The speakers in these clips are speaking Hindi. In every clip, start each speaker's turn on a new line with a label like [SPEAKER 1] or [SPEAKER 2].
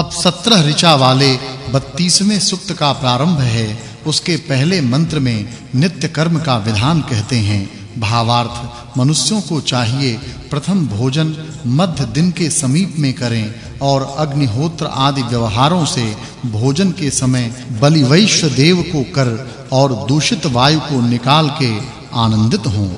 [SPEAKER 1] अब 17 ऋचा वाले 32वें सूक्त का प्रारंभ है। उसके पहले मंत्र में नित्य कर्म का विधान कहते हैं। भावार्थ, मनुष्यों को चाहिए प्रथम भोजन मध्य दिन के समीप में करें और अग्निहोत्र आदि व्यवहारों से भोजन के समय बलि वैश्य देव को कर और दूषित वायु को निकाल के आनंदित हों।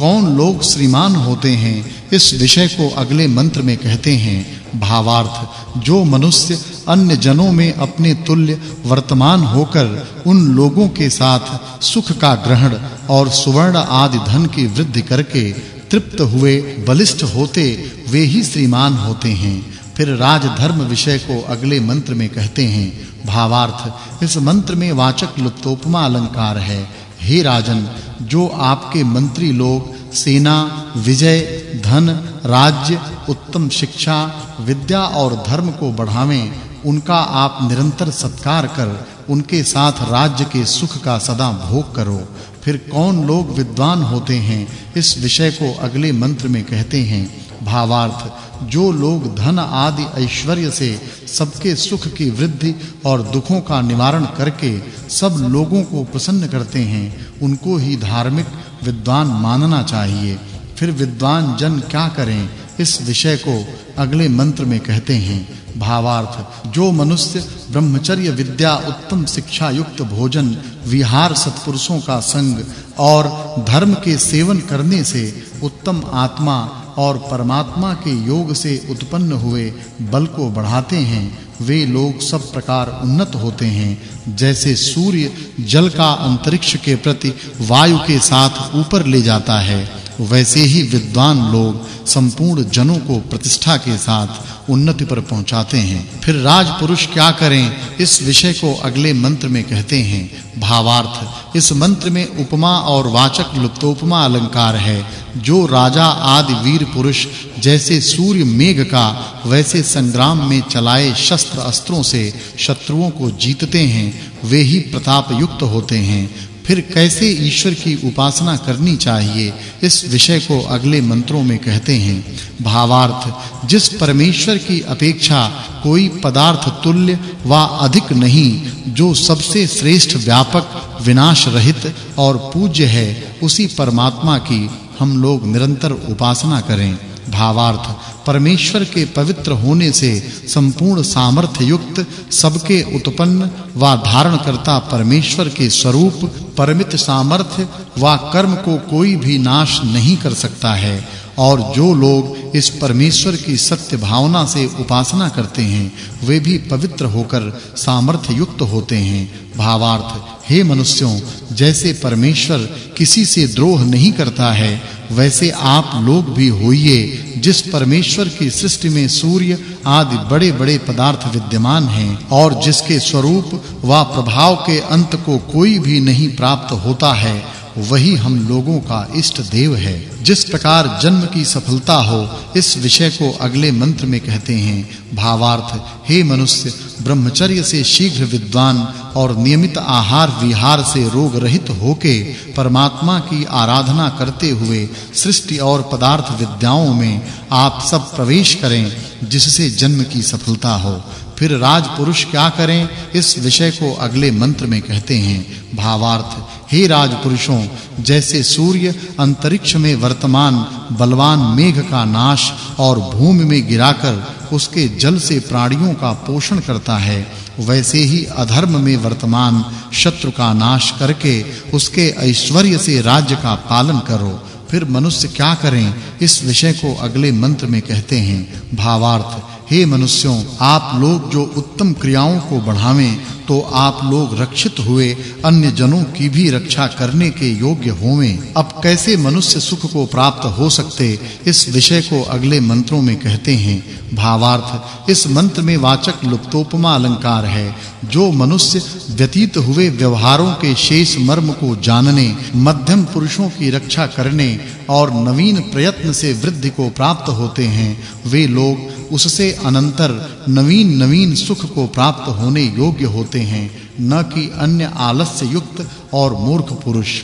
[SPEAKER 1] कौन लोग श्रीमान होते हैं, इस विषय को अगले मंत्र में कहते हैं, भावार्थ, जो मनुष्य अन्य जनों में अपने तुल्य वर्तमान होकर उन लोगों के साथ सुख का ग्रहण और सुवर्ण आदि धन की वृद्धि करके तृप्त हुए, बलिष्ठ होते वे ही श्रीमान होते हैं। फिर राजधर्म विषय को अगले मंत्र में कहते हैं, भावार्थ, इस मंत्र में वाचक् लुप्तोपमा अलंकार है हे राजन, जो आपके मंत्री लोग, सेना, विजय, धन, राज्य, उत्तम शिक्षा, विद्या और धर्म को बढ़ावें, उनका आप निरंतर सत्कार कर, उनके साथ राज्य के सुख का सदा भोग करो। फिर कौन लोग विद्वान होते हैं, इस विषय को अगले मंत्र में कहते हैं। भावार्थ, जो लोग धन आदि ऐश्वर्य से सबके सुख की वृद्धि और दुखों का निवारण करके सब लोगों को प्रसन्न करते हैं, उनको ही धार्मिक विद्वान मानना चाहिए। फिर विद्वान जन क्या करें, इस विषय को अगले मंत्र में कहते हैं। भावार्थ, जो मनुष्य ब्रह्मचर्य विद्या उत्तम शिक्षा युक्त भोजन, विहार सत्पुरुषों का संग और धर्म के सेवन करने से उत्तम आत्मा और परमात्मा के योग से उत्पन्न हुए बल को बढ़ाते हैं, वे लोग सब प्रकार उन्नत होते हैं। जैसे सूर्य जल का अंतरिक्ष के प्रति वायु के साथ ऊपर ले जाता है वैसे ही विद्वान लोग संपूर्ण जनों को प्रतिष्ठा के साथ उन्नति पर पहुंचाते हैं। फिर राजपुरुष क्या करें? इस विषय को अगले मंत्र में कहते हैं। भावार्थ, इस मंत्र में उपमा और वाचक् लुप्तोपमा अलंकार है। जो राजा आदि वीर पुरुष जैसे सूर्य मेघ का, वैसे संग्राम में चलाए शस्त्र अस्त्रों से शत्रुओं को जीतते हैं, वे ही प्रताप युक्त होते हैं। फिर कैसे ईश्वर की उपासना करनी चाहिए? इस विषय को अगले मंत्रों में कहते हैं। भावार्थ, जिस परमेश्वर की अपेक्षा कोई पदार्थ तुल्य व अधिक नहीं, जो सबसे श्रेष्ठ व्यापक विनाश रहित और पूज्य है, उसी परमात्मा की हम लोग निरंतर उपासना करें। भावार्थ, परमेश्वर के पवित्र होने से संपूर्ण सामर्थ्य युक्त सबके उत्पन्न व धारण करता परमेश्वर के स्वरूप, परमित सामर्थ्य व कर्म को कोई भी नाश नहीं कर सकता है। और जो लोग इस परमेश्वर की सत्य भावना से उपासना करते हैं, वे भी पवित्र होकर सामर्थ्य युक्त होते हैं। भावार्थ, हे मनुष्यों, जैसे परमेश्वर किसी से द्रोह नहीं करता है, वैसे आप लोग भी होइए, जिस परमेश्वर की सृष्टि में सूर्य आदि बड़े-बड़े पदार्थ विद्यमान हैं, और जिसके स्वरूप व प्रभाव के अंत को कोई भी नहीं प्राप्त होता है वही हम लोगों का इष्ट देव है। जिस प्रकार जन्म की सफलता हो, इस विषय को अगले मंत्र में कहते हैं, भावार्थ, हे मनुष्य, ब्रह्मचर्य से शीघ्र विद्वान और नियमित आहार विहार से रोग रहित होके परमात्मा की आराधना करते हुए सृष्टि और पदार्थ विद्याओं में आप सब प्रवेश करें, जिससे जन्म की सफलता हो। फिर राजपुरुष क्या करें? इस विषय को अगले मंत्र में कहते हैं, भावार्थ, हे राजपुरुषों, जैसे सूर्य अंतरिक्ष में वर्तमान बलवान मेघ का नाश और भूमि में गिराकर उसके जल से प्राणियों का पोषण करता है, वैसे ही अधर्म में वर्तमान शत्रु का नाश करके उसके ऐश्वर्य से राज्य का पालन करो। फिर मनुष्य क्या करें? इस विषय को अगले मंत्र में कहते हैं, भावार्थ। हे मनुष्यों, आप लोग जो उत्तम क्रियाओं को बढ़ावें तो आप लोग रक्षित हुए अन्य जनों की भी रक्षा करने के योग्य होवें। अब कैसे मनुष्य सुख को प्राप्त हो सकते? इस विषय को अगले मंत्रों में कहते हैं। भावार्थ, इस मंत्र में वाचक् लुप्तोपमा अलंकार है। जो मनुष्य व्यतीत हुए व्यवहारों के शेष मर्म को जानने, मध्यम पुरुषों की रक्षा करने और नवीन प्रयत्न से वृद्धि को प्राप्त होते हैं, वे लोग उससे अनंतर नवीन नवीन सुख को प्राप्त होने योग्य होते हैं, न कि अन्य आलस्य युक्त और मूर्ख पुरुष।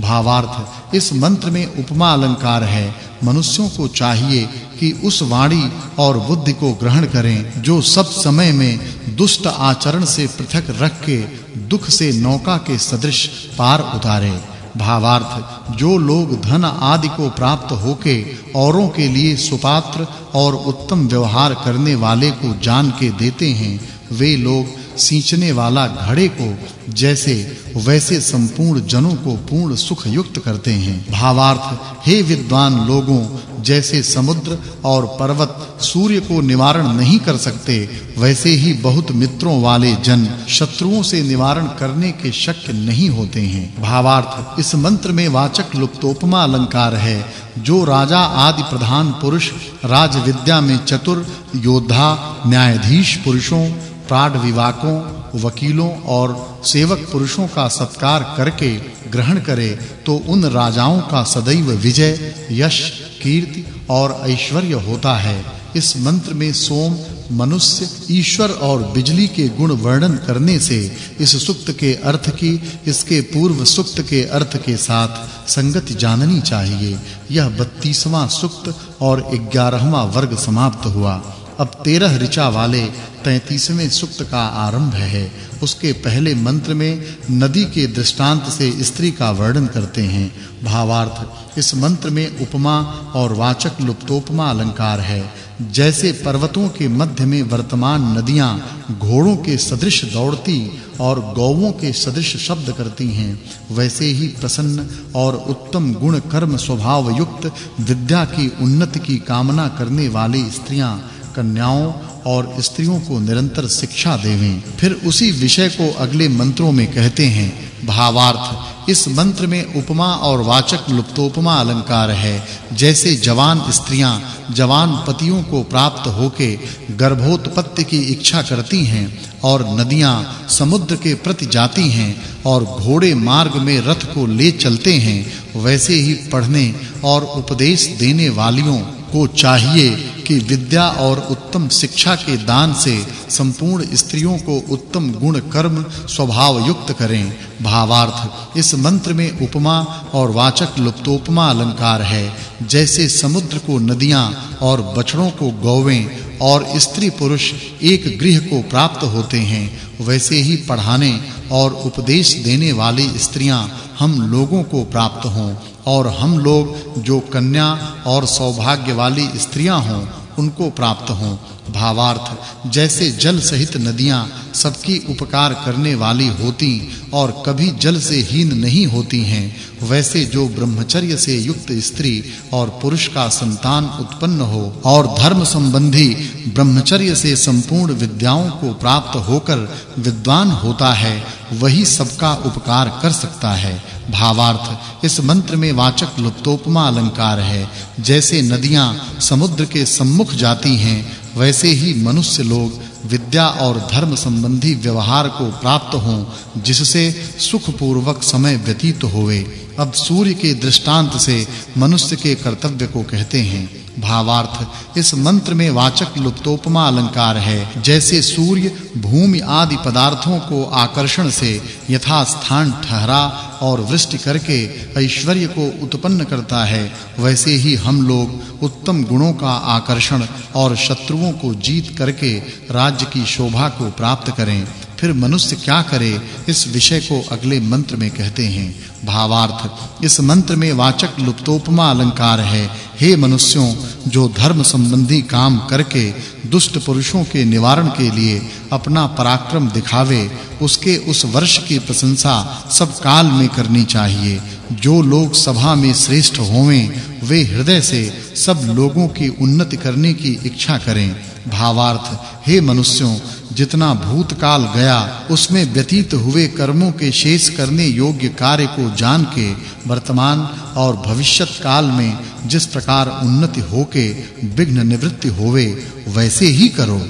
[SPEAKER 1] भावार्थ, इस मंत्र में उपमा अलंकार है। मनुष्यों को चाहिए कि उस वाणी और बुद्धि को ग्रहण करें, जो सब समय में दुष्ट आचरण से पृथक रख के, दुख से नौका के सदृश पार उतारे। भावार्थ, जो लोग धन आदि को प्राप्त होके औरों के लिए सुपात्र और उत्तम व्यवहार करने वाले को जान के देते हैं, वे लोग सींचने वाला घड़े को जैसे वैसे संपूर्ण जनों को पूर्ण सुख युक्त करते हैं। भावार्थ, हे विद्वान लोगों, जैसे समुद्र और पर्वत सूर्य को निवारण नहीं कर सकते, वैसे ही बहुत मित्रों वाले जन शत्रुओं से निवारण करने के शक्य नहीं होते हैं। भावार्थ, इस मंत्र में वाचक् लुप्तोपमा अलंकार है, जो राजा आदि प्रधान पुरुष राज विद्या में चतुर, योद्धा, न्यायाधीश पुरुषों प्राण विवाकों, वकीलों और सेवक पुरुषों का सत्कार करके ग्रहण करे तो उन राजाओं का सदैव विजय, यश, कीर्ति और ऐश्वर्य होता है। इस मंत्र में सोम, मनुष्य, ईश्वर और बिजली के गुण वर्णन करने से इस सुक्त के अर्थ की, इसके पूर्व सुक्त के अर्थ के साथ संगति जाननी चाहिए। यह 32वां सुक्त और 11वां वर्ग समाप्त हुआ। अब 13 ऋचा वाले 33वें सुक्त का आरंभ है। उसके पहले मंत्र में नदी के दृष्टांत से स्त्री का वर्णन करते हैं। भावार्थ, इस मंत्र में उपमा और वाचक् लुप्तोपमा अलंकार है। जैसे पर्वतों के मध्य में वर्तमान नदियाँ घोड़ों के सदृश दौड़ती और गौओं के सदृश शब्द करती हैं, वैसे ही प्रसन्न और उत्तम गुण कर्म स्वभाव युक्त विद्या की उन्नति की कामना करने वाली स्त्रियाँ कन्याओं और स्त्रियों को निरंतर शिक्षा देवें। फिर उसी विषय को अगले मंत्रों में कहते हैं, भावार्थ। इस मंत्र में उपमा और वाचक् लुप्तोपमा अलंकार है। जैसे जवान स्त्रियाँ जवान पतियों को प्राप्त होके गर्भोत्पत्ति की इच्छा करती हैं और नदियाँ समुद्र के प्रति जाती हैं और घोड़े मार्ग में रथ को ले चलते हैं, वैसे ही पढ़ने और उपदेश देने वालियों को चाहिए कि विद्या और उत्तम शिक्षा के दान से संपूर्ण स्त्रियों को उत्तम गुण कर्म स्वभाव युक्त करें। भावार्थ, इस मंत्र में उपमा और वाचक् लुप्तोपमा अलंकार है। जैसे समुद्र को नदियाँ और बछड़ों को गौवें और स्त्री पुरुष एक गृह को प्राप्त होते हैं, वैसे ही पढ़ाने और उपदेश देने वाली स्त्रियाँ हम लोगों को प्राप्त हों और हम लोग जो कन्या और सौभाग्य वाली स्त्रियाँ हों, उनको प्राप्त हों। भावार्थ, जैसे जल सहित नदियाँ सबकी उपकार करने वाली होती और कभी जल से हीन नहीं होती हैं। वैसे जो ब्रह्मचर्य से युक्त स्त्री और पुरुष का संतान उत्पन्न हो और धर्म संबंधी ब्रह्मचर्य से संपूर्ण विद्याओं को प्राप्त होकर विद्वान होता है, वही सबका उपकार कर सकता है। भावार्थ, इस मंत्र में वाचक् लुप्तोपमा अलंकार है। जैसे नदियाँ समुद्र के सम्मुख जाती हैं, वैसे ही मनुष्य लोग विद्या और धर्म संबंधी व्यवहार को प्राप्त हों जिससे सुख पूर्वक समय व्यतीत होवे। अब सूर्य के दृष्टांत से मनुष्य के कर्तव्य को कहते हैं। भावार्थ, इस मंत्र में वाचक् लुप्तोपमा अलंकार है, जैसे सूर्य भूमि आदि पदार्थों को आकर्षण से यथा स्थान ठहरा और वृष्टि करके ऐश्वर्य को उत्पन्न करता है, वैसे ही हम लोग उत्तम गुणों का आकर्षण और शत्रुओं को जीत करके राज्य की शोभा को प्राप्त करें। फिर मनुष्य क्या करे, इस विषय को अगले मंत्र में कहते हैं। भावार्थ, इस मंत्र में वाचक् लुप्तोपमा अलंकार है। हे मनुष्यों, जो धर्म संबंधी काम करके दुष्ट पुरुषों के निवारण के लिए अपना पराक्रम दिखावे, उसके उस वर्ष की प्रशंसा सब काल में करनी चाहिए। जो लोग सभा में श्रेष्ठ होवें, वे हृदय से सब लोगों की उन्नति करने की इच्छा करें। भावार्थ, हे मनुष्यों जितना भूतकाल गया, उसमें व्यतीत हुए कर्मों के शेष करने योग्य कार्य को जान के वर्तमान और भविष्यत काल में जिस प्रकार उन्नति होके विघ्न निवृत्ति होवे, वैसे ही करो।